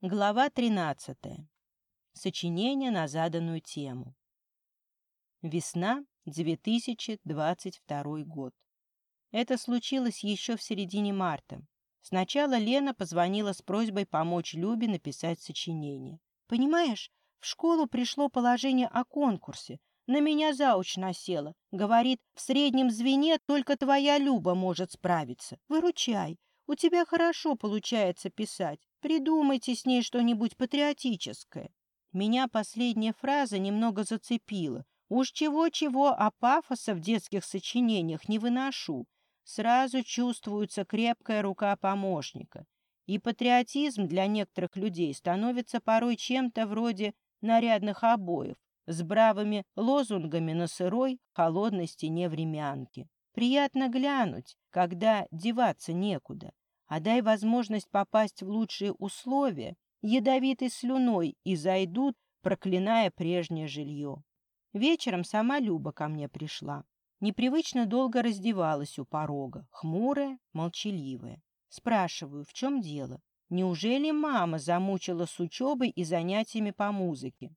Глава 13. Сочинение на заданную тему. Весна, 2022 год. Это случилось еще в середине марта. Сначала Лена позвонила с просьбой помочь Любе написать сочинение. «Понимаешь, в школу пришло положение о конкурсе. На меня зауч насела. Говорит, в среднем звене только твоя Люба может справиться. Выручай. У тебя хорошо получается писать. Придумайте с ней что-нибудь патриотическое. Меня последняя фраза немного зацепила. Уж чего-чего, а пафоса в детских сочинениях не выношу. Сразу чувствуется крепкая рука помощника. И патриотизм для некоторых людей становится порой чем-то вроде нарядных обоев с бравыми лозунгами на сырой, холодной стене времянки. Приятно глянуть, когда деваться некуда а дай возможность попасть в лучшие условия, ядовитой слюной и зайдут, проклиная прежнее жилье. Вечером сама Люба ко мне пришла. Непривычно долго раздевалась у порога, хмурая, молчаливая. Спрашиваю, в чем дело? Неужели мама замучила с учебой и занятиями по музыке?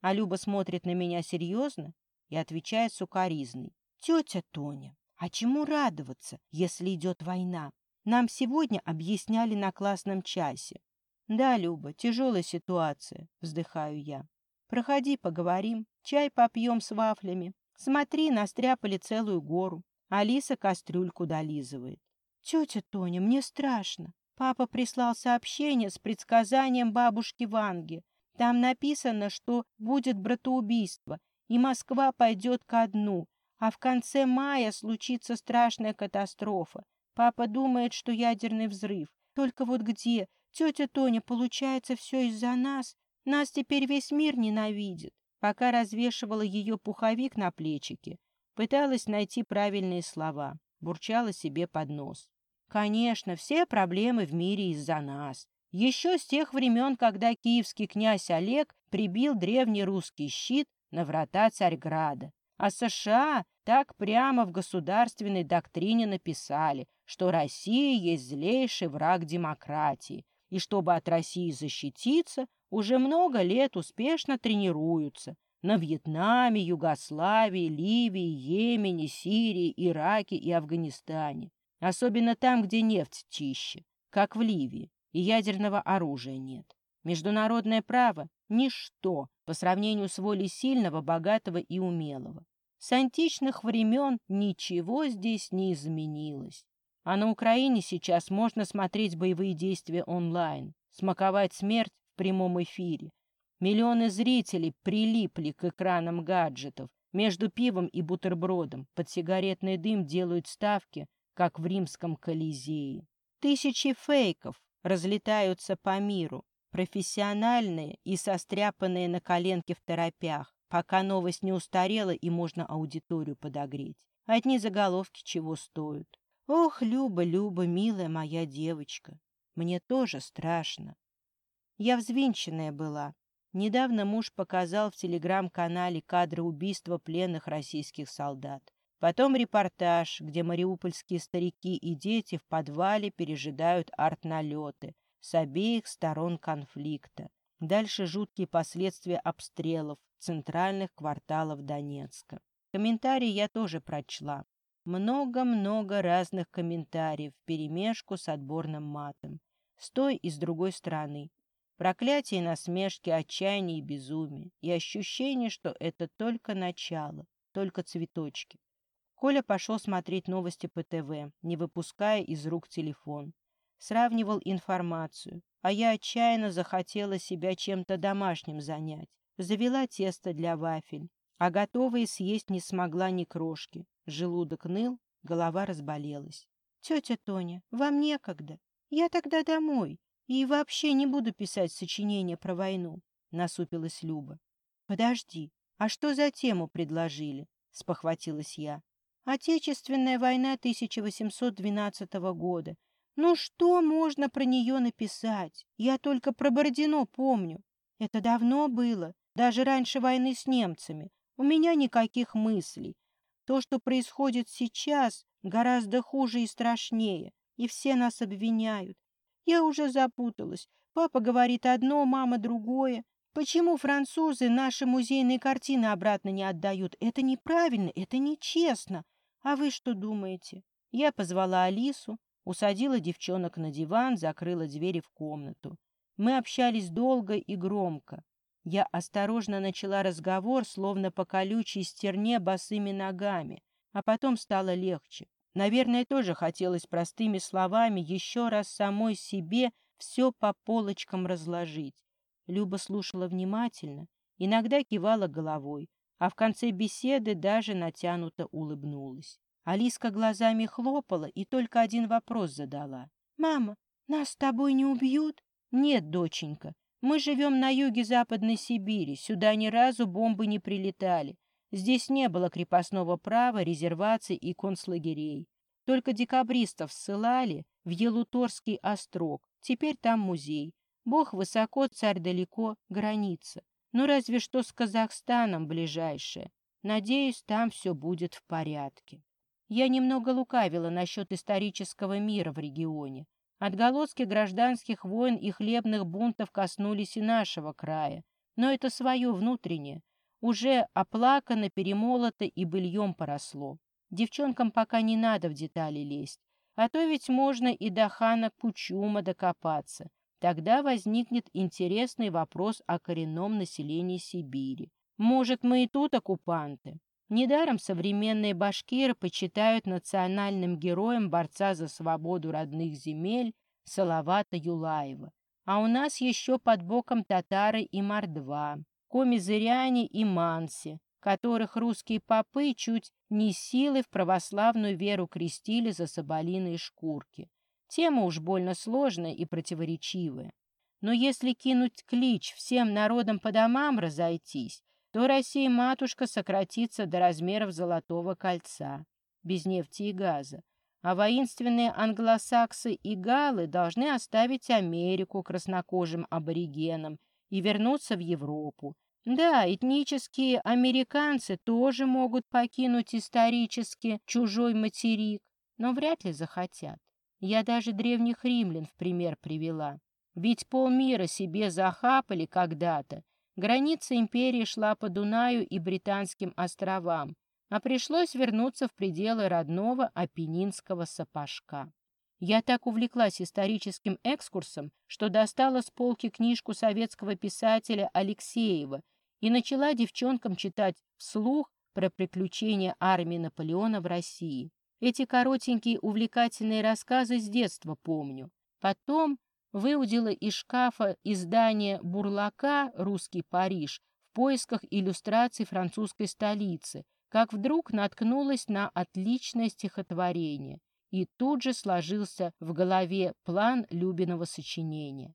А Люба смотрит на меня серьезно и отвечает сукоризной. Тетя Тоня, а чему радоваться, если идет война? Нам сегодня объясняли на классном часе. Да, Люба, тяжелая ситуация, вздыхаю я. Проходи, поговорим, чай попьем с вафлями. Смотри, настряпали целую гору. Алиса кастрюльку долизывает. Тетя Тоня, мне страшно. Папа прислал сообщение с предсказанием бабушки Ванги. Там написано, что будет братоубийство, и Москва пойдет ко дну, а в конце мая случится страшная катастрофа. Папа думает, что ядерный взрыв. Только вот где? Тетя Тоня, получается, все из-за нас? Нас теперь весь мир ненавидит. Пока развешивала ее пуховик на плечике, пыталась найти правильные слова, бурчала себе под нос. Конечно, все проблемы в мире из-за нас. Еще с тех времен, когда киевский князь Олег прибил древний русский щит на врата Царьграда. А США так прямо в государственной доктрине написали, что Россия есть злейший враг демократии, и чтобы от России защититься, уже много лет успешно тренируются на Вьетнаме, Югославии, Ливии, Йемене, Сирии, Ираке и Афганистане. Особенно там, где нефть чище, как в Ливии, и ядерного оружия нет. Международное право – ничто по сравнению с волей сильного, богатого и умелого. С античных времен ничего здесь не изменилось. А на Украине сейчас можно смотреть боевые действия онлайн, смаковать смерть в прямом эфире. Миллионы зрителей прилипли к экранам гаджетов. Между пивом и бутербродом под сигаретный дым делают ставки, как в римском Колизее. Тысячи фейков разлетаются по миру, профессиональные и состряпанные на коленке в торопях пока новость не устарела и можно аудиторию подогреть. Одни заголовки чего стоят. Ох, Люба, Люба, милая моя девочка, мне тоже страшно. Я взвинченная была. Недавно муж показал в телеграм-канале кадры убийства пленных российских солдат. Потом репортаж, где мариупольские старики и дети в подвале пережидают артналеты с обеих сторон конфликта. Дальше жуткие последствия обстрелов центральных кварталов Донецка. Комментарии я тоже прочла. Много-много разных комментариев вперемешку с отборным матом. С той и с другой стороны. Проклятие, насмешки, отчаяние и безумие. И ощущение, что это только начало, только цветочки. Коля пошел смотреть новости по ТВ, не выпуская из рук телефон. Сравнивал информацию, а я отчаянно захотела себя чем-то домашним занять. Завела тесто для вафель, а готовые съесть не смогла ни крошки. Желудок ныл, голова разболелась. «Тетя Тоня, вам некогда. Я тогда домой. И вообще не буду писать сочинение про войну», — насупилась Люба. «Подожди, а что за тему предложили?» — спохватилась я. «Отечественная война 1812 года. Ну что можно про нее написать? Я только про Бородино помню. Это давно было, даже раньше войны с немцами. У меня никаких мыслей. То, что происходит сейчас, гораздо хуже и страшнее, и все нас обвиняют. Я уже запуталась. Папа говорит одно, мама другое. Почему французы наши музейные картины обратно не отдают? Это неправильно, это нечестно. А вы что думаете? Я позвала Алису, усадила девчонок на диван, закрыла двери в комнату. Мы общались долго и громко. Я осторожно начала разговор, словно по колючей стерне босыми ногами, а потом стало легче. Наверное, тоже хотелось простыми словами еще раз самой себе все по полочкам разложить. Люба слушала внимательно, иногда кивала головой, а в конце беседы даже натянуто улыбнулась. Алиска глазами хлопала и только один вопрос задала. «Мама, нас с тобой не убьют?» «Нет, доченька, мы живем на юге Западной Сибири, сюда ни разу бомбы не прилетали. Здесь не было крепостного права, резерваций и концлагерей. Только декабристов ссылали в Елуторский острог, теперь там музей. Бог высоко, царь далеко, граница. Ну, разве что с Казахстаном ближайшее. Надеюсь, там все будет в порядке. Я немного лукавила насчет исторического мира в регионе. Отголоски гражданских войн и хлебных бунтов коснулись и нашего края. Но это свое внутреннее. Уже оплакано, перемолото и быльем поросло. Девчонкам пока не надо в детали лезть. А то ведь можно и до хана Кучума докопаться. Тогда возникнет интересный вопрос о коренном населении Сибири. Может, мы и тут оккупанты? Недаром современные башкиры почитают национальным героем борца за свободу родных земель Салавата Юлаева. А у нас еще под боком татары и мордва, комизыряне и манси, которых русские попы чуть не силой в православную веру крестили за соболиные шкурки. Тема уж больно сложная и противоречивая. Но если кинуть клич всем народам по домам разойтись, то Россия-матушка сократится до размеров золотого кольца, без нефти и газа. А воинственные англосаксы и галы должны оставить Америку краснокожим аборигенам и вернуться в Европу. Да, этнические американцы тоже могут покинуть исторически чужой материк, но вряд ли захотят. Я даже древних римлян в пример привела. Ведь полмира себе захапали когда-то. Граница империи шла по Дунаю и Британским островам, а пришлось вернуться в пределы родного Апеннинского сапожка. Я так увлеклась историческим экскурсом, что достала с полки книжку советского писателя Алексеева и начала девчонкам читать вслух про приключения армии Наполеона в России. Эти коротенькие увлекательные рассказы с детства помню. Потом выудила из шкафа издание Бурлака «Русский Париж» в поисках иллюстраций французской столицы, как вдруг наткнулась на отличное стихотворение, и тут же сложился в голове план Любиного сочинения.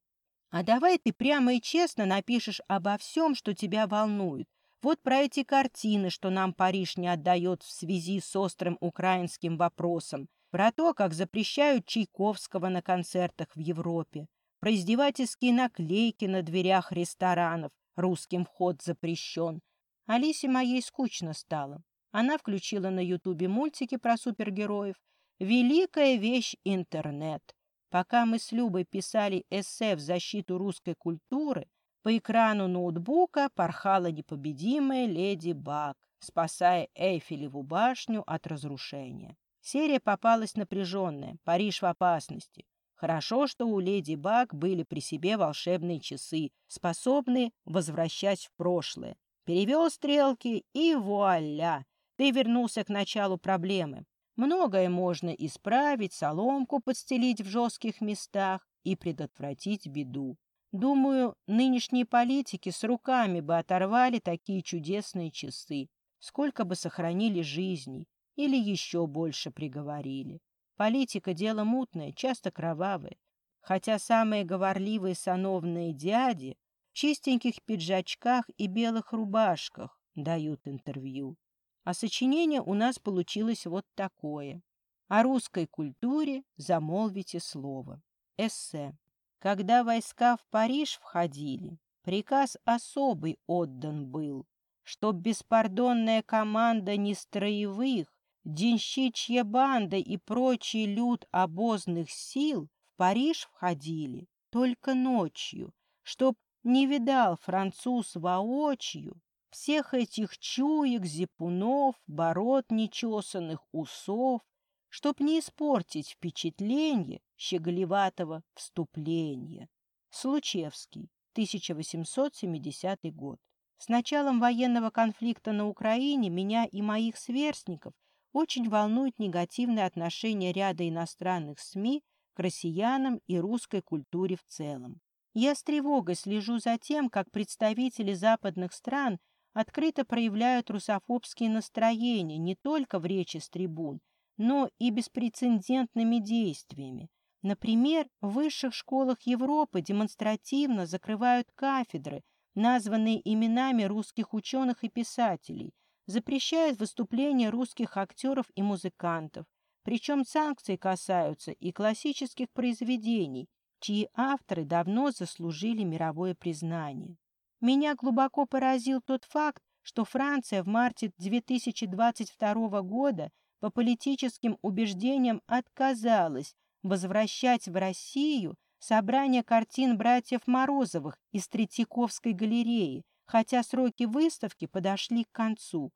«А давай ты прямо и честно напишешь обо всем, что тебя волнует, вот про эти картины, что нам Париж не отдает в связи с острым украинским вопросом, про то, как запрещают Чайковского на концертах в Европе, про издевательские наклейки на дверях ресторанов, русским вход запрещен. Алисе моей скучно стало. Она включила на Ютубе мультики про супергероев. Великая вещь — интернет. Пока мы с Любой писали эссе в защиту русской культуры, по экрану ноутбука порхала непобедимая леди Баг, спасая Эйфелеву башню от разрушения. Серия попалась напряженная, Париж в опасности. Хорошо, что у леди Баг были при себе волшебные часы, способные возвращать в прошлое. Перевел стрелки и вуаля! Ты вернулся к началу проблемы. Многое можно исправить, соломку подстелить в жестких местах и предотвратить беду. Думаю, нынешние политики с руками бы оторвали такие чудесные часы, сколько бы сохранили жизней или еще больше приговорили. Политика — дело мутное, часто кровавое, хотя самые говорливые сановные дяди в чистеньких пиджачках и белых рубашках дают интервью. А сочинение у нас получилось вот такое. О русской культуре замолвите слово. Эссе. Когда войска в Париж входили, приказ особый отдан был, чтоб беспардонная команда нестроевых, денщичья банда и прочий люд обозных сил в Париж входили только ночью, чтоб не видал француз воочию всех этих чуек, зипунов, бород нечесанных усов, чтоб не испортить впечатление щеголеватого вступления. Случевский, 1870 год. С началом военного конфликта на Украине меня и моих сверстников очень волнует негативное отношение ряда иностранных СМИ к россиянам и русской культуре в целом. Я с тревогой слежу за тем, как представители западных стран открыто проявляют русофобские настроения не только в речи с трибун, но и беспрецедентными действиями. Например, в высших школах Европы демонстративно закрывают кафедры, названные именами русских ученых и писателей, запрещают выступления русских актеров и музыкантов, причем санкции касаются и классических произведений, чьи авторы давно заслужили мировое признание. Меня глубоко поразил тот факт, что Франция в марте 2022 года по политическим убеждениям отказалась возвращать в Россию собрание картин братьев Морозовых из Третьяковской галереи, хотя сроки выставки подошли к концу.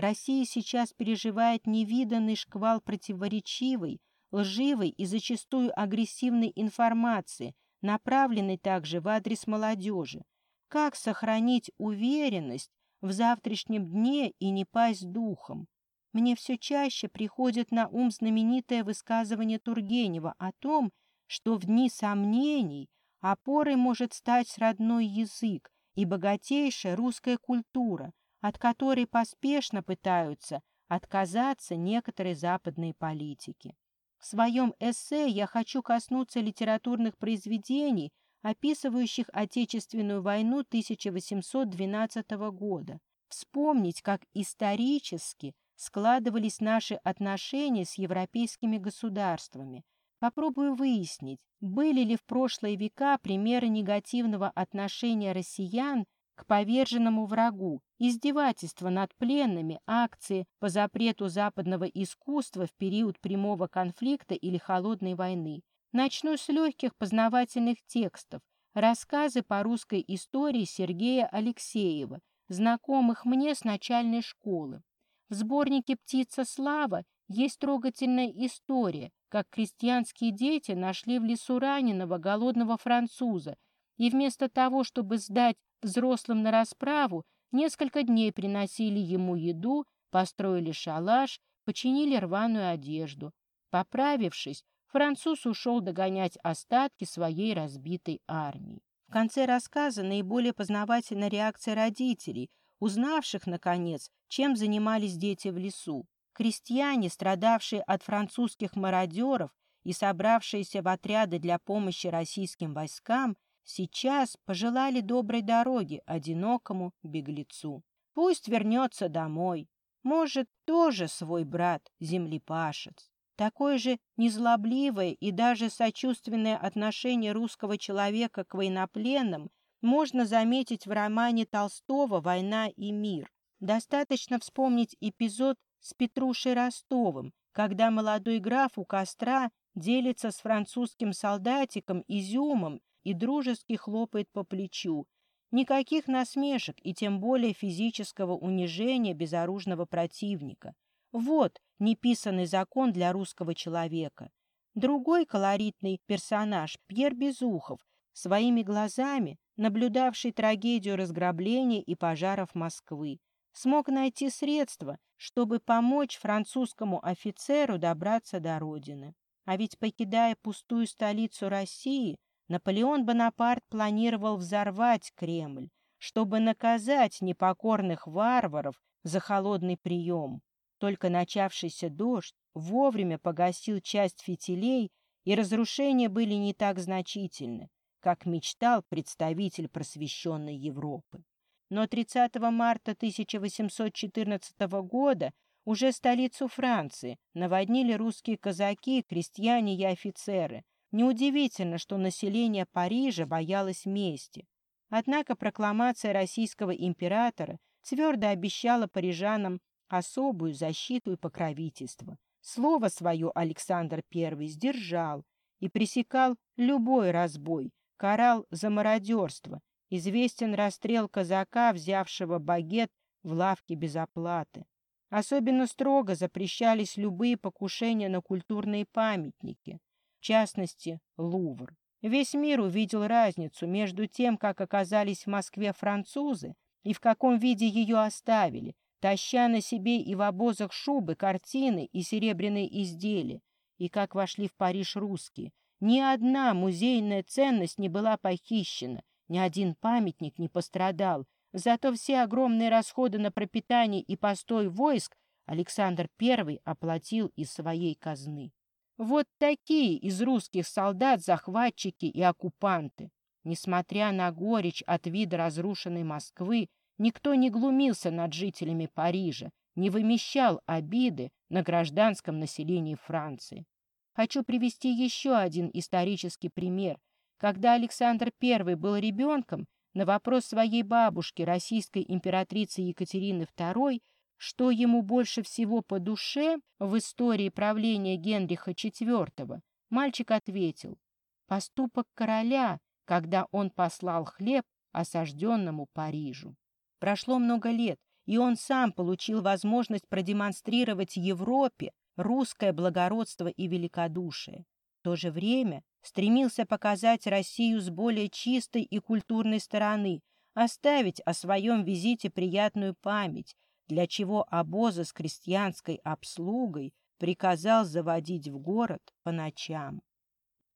Россия сейчас переживает невиданный шквал противоречивой, лживой и зачастую агрессивной информации, направленной также в адрес молодежи. Как сохранить уверенность в завтрашнем дне и не пасть духом? Мне все чаще приходит на ум знаменитое высказывание Тургенева о том, что в дни сомнений опорой может стать родной язык и богатейшая русская культура, от которой поспешно пытаются отказаться некоторые западные политики. В своем эссе я хочу коснуться литературных произведений, описывающих Отечественную войну 1812 года, вспомнить, как исторически складывались наши отношения с европейскими государствами. Попробую выяснить, были ли в прошлые века примеры негативного отношения россиян к поверженному врагу, издевательства над пленными, акции по запрету западного искусства в период прямого конфликта или холодной войны. Начну с легких познавательных текстов, рассказы по русской истории Сергея Алексеева, знакомых мне с начальной школы. В сборнике «Птица слава» есть трогательная история, как крестьянские дети нашли в лесу раненого голодного француза и вместо того, чтобы сдать взрослым на расправу, несколько дней приносили ему еду, построили шалаш, починили рваную одежду. Поправившись, француз ушел догонять остатки своей разбитой армии. В конце рассказа наиболее познавательна реакция родителей, узнавших, наконец, чем занимались дети в лесу. Крестьяне, страдавшие от французских мародеров и собравшиеся в отряды для помощи российским войскам, Сейчас пожелали доброй дороги одинокому беглецу. Пусть вернется домой. Может, тоже свой брат, землепашец. Такое же незлобливое и даже сочувственное отношение русского человека к военнопленным можно заметить в романе Толстого «Война и мир». Достаточно вспомнить эпизод с Петрушей Ростовым, когда молодой граф у костра делится с французским солдатиком изюмом и дружески хлопает по плечу. Никаких насмешек и тем более физического унижения безоружного противника. Вот неписанный закон для русского человека. Другой колоритный персонаж – Пьер Безухов, своими глазами наблюдавший трагедию разграбления и пожаров Москвы, смог найти средства, чтобы помочь французскому офицеру добраться до родины. А ведь, покидая пустую столицу России, Наполеон Бонапарт планировал взорвать Кремль, чтобы наказать непокорных варваров за холодный прием. Только начавшийся дождь вовремя погасил часть фитилей, и разрушения были не так значительны, как мечтал представитель просвещенной Европы. Но 30 марта 1814 года уже столицу Франции наводнили русские казаки, крестьяне и офицеры, Неудивительно, что население Парижа боялось мести. Однако прокламация российского императора твердо обещала парижанам особую защиту и покровительство. Слово свое Александр I сдержал, и пресекал любой разбой, карал за мародерство. Известен расстрел казака, взявшего багет в лавке без оплаты. Особенно строго запрещались любые покушения на культурные памятники, в частности, Лувр. Весь мир увидел разницу между тем, как оказались в Москве французы и в каком виде ее оставили, таща на себе и в обозах шубы, картины и серебряные изделия, и как вошли в Париж русские. Ни одна музейная ценность не была похищена, ни один памятник не пострадал, зато все огромные расходы на пропитание и постой войск Александр I оплатил из своей казны. Вот такие из русских солдат захватчики и оккупанты. Несмотря на горечь от вида разрушенной Москвы, никто не глумился над жителями Парижа, не вымещал обиды на гражданском населении Франции. Хочу привести еще один исторический пример. Когда Александр I был ребенком, на вопрос своей бабушки, российской императрицы Екатерины II, что ему больше всего по душе в истории правления Генриха IV, мальчик ответил «Поступок короля, когда он послал хлеб осажденному Парижу». Прошло много лет, и он сам получил возможность продемонстрировать Европе русское благородство и великодушие. В то же время стремился показать Россию с более чистой и культурной стороны, оставить о своем визите приятную память, для чего обозы с крестьянской обслугой приказал заводить в город по ночам.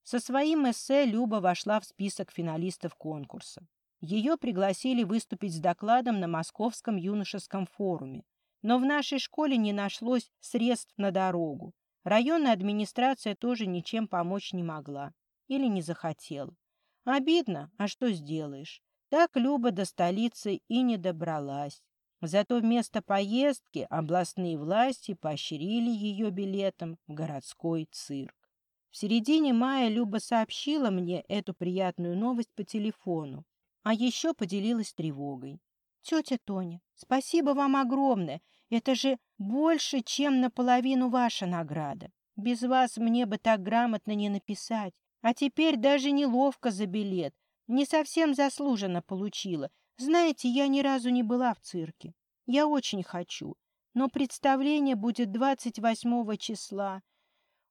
Со своим эссе Люба вошла в список финалистов конкурса. Ее пригласили выступить с докладом на Московском юношеском форуме. Но в нашей школе не нашлось средств на дорогу. Районная администрация тоже ничем помочь не могла. Или не захотела. Обидно, а что сделаешь? Так Люба до столицы и не добралась. Зато вместо поездки областные власти поощрили ее билетом в городской цирк. В середине мая Люба сообщила мне эту приятную новость по телефону. А еще поделилась тревогой. «Тетя Тоня, спасибо вам огромное. Это же больше, чем наполовину ваша награда. Без вас мне бы так грамотно не написать. А теперь даже неловко за билет. Не совсем заслуженно получила. Знаете, я ни разу не была в цирке. Я очень хочу. Но представление будет 28 числа.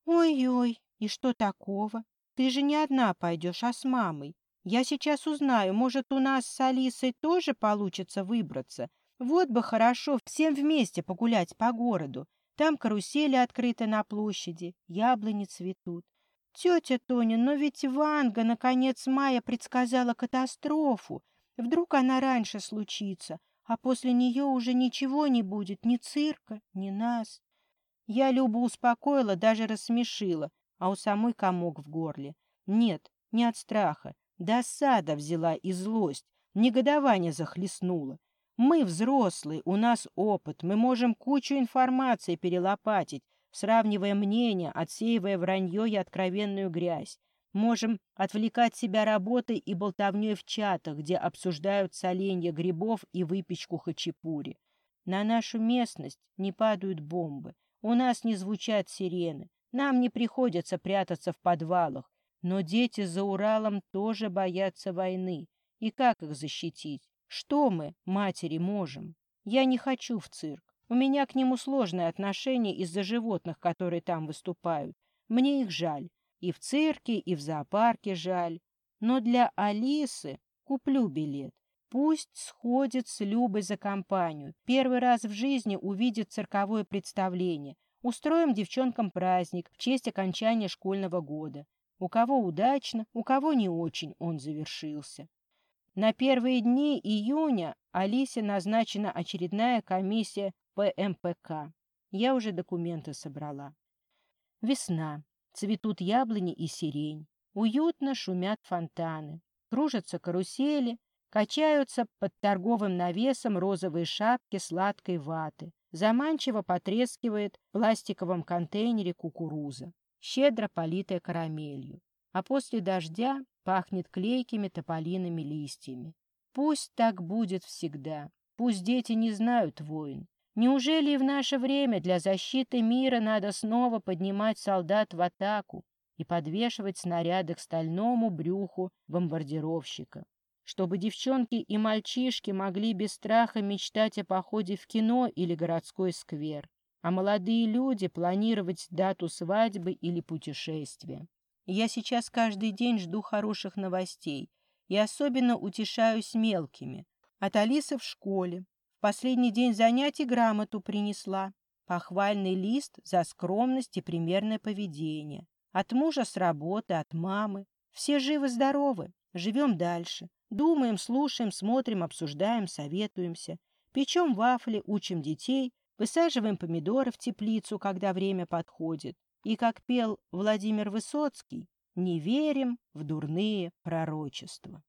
Ой-ой, и что такого? Ты же не одна пойдешь, а с мамой. Я сейчас узнаю, может, у нас с Алисой тоже получится выбраться. Вот бы хорошо всем вместе погулять по городу. Там карусели открыты на площади, яблони цветут. Тетя Тоня, но ведь Ванга на конец мая предсказала катастрофу. Вдруг она раньше случится, а после нее уже ничего не будет, ни цирка, ни нас. Я Любу успокоила, даже рассмешила, а у самой комок в горле. Нет, не от страха, Досада взяла и злость, негодование захлестнуло. Мы взрослые, у нас опыт, мы можем кучу информации перелопатить, сравнивая мнения, отсеивая вранье и откровенную грязь. Можем отвлекать себя работой и болтовней в чатах, где обсуждают соленье грибов и выпечку хачапури. На нашу местность не падают бомбы, у нас не звучат сирены, нам не приходится прятаться в подвалах, но дети за Уралом тоже боятся войны. И как их защитить? Что мы, матери, можем? Я не хочу в цирк. У меня к нему сложное отношение из-за животных, которые там выступают. Мне их жаль. И в цирке, и в зоопарке жаль. Но для Алисы куплю билет. Пусть сходит с Любой за компанию. Первый раз в жизни увидит цирковое представление. Устроим девчонкам праздник в честь окончания школьного года. У кого удачно, у кого не очень он завершился. На первые дни июня Алисе назначена очередная комиссия ПМПК. Я уже документы собрала. Весна. Цветут яблони и сирень. Уютно шумят фонтаны. Кружатся карусели, качаются под торговым навесом розовые шапки сладкой ваты. Заманчиво потрескивает в пластиковом контейнере кукуруза щедро политая карамелью, а после дождя пахнет клейкими тополиными листьями. Пусть так будет всегда, пусть дети не знают войн. Неужели и в наше время для защиты мира надо снова поднимать солдат в атаку? и подвешивать снаряды к стальному брюху бомбардировщика. Чтобы девчонки и мальчишки могли без страха мечтать о походе в кино или городской сквер, а молодые люди планировать дату свадьбы или путешествия. Я сейчас каждый день жду хороших новостей и особенно утешаюсь мелкими. От Алисы в школе. Последний день занятий грамоту принесла. Похвальный лист за скромность и примерное поведение. От мужа с работы, от мамы. Все живы-здоровы. Живем дальше. Думаем, слушаем, смотрим, обсуждаем, советуемся. Печем вафли, учим детей, высаживаем помидоры в теплицу, когда время подходит. И, как пел Владимир Высоцкий, не верим в дурные пророчества.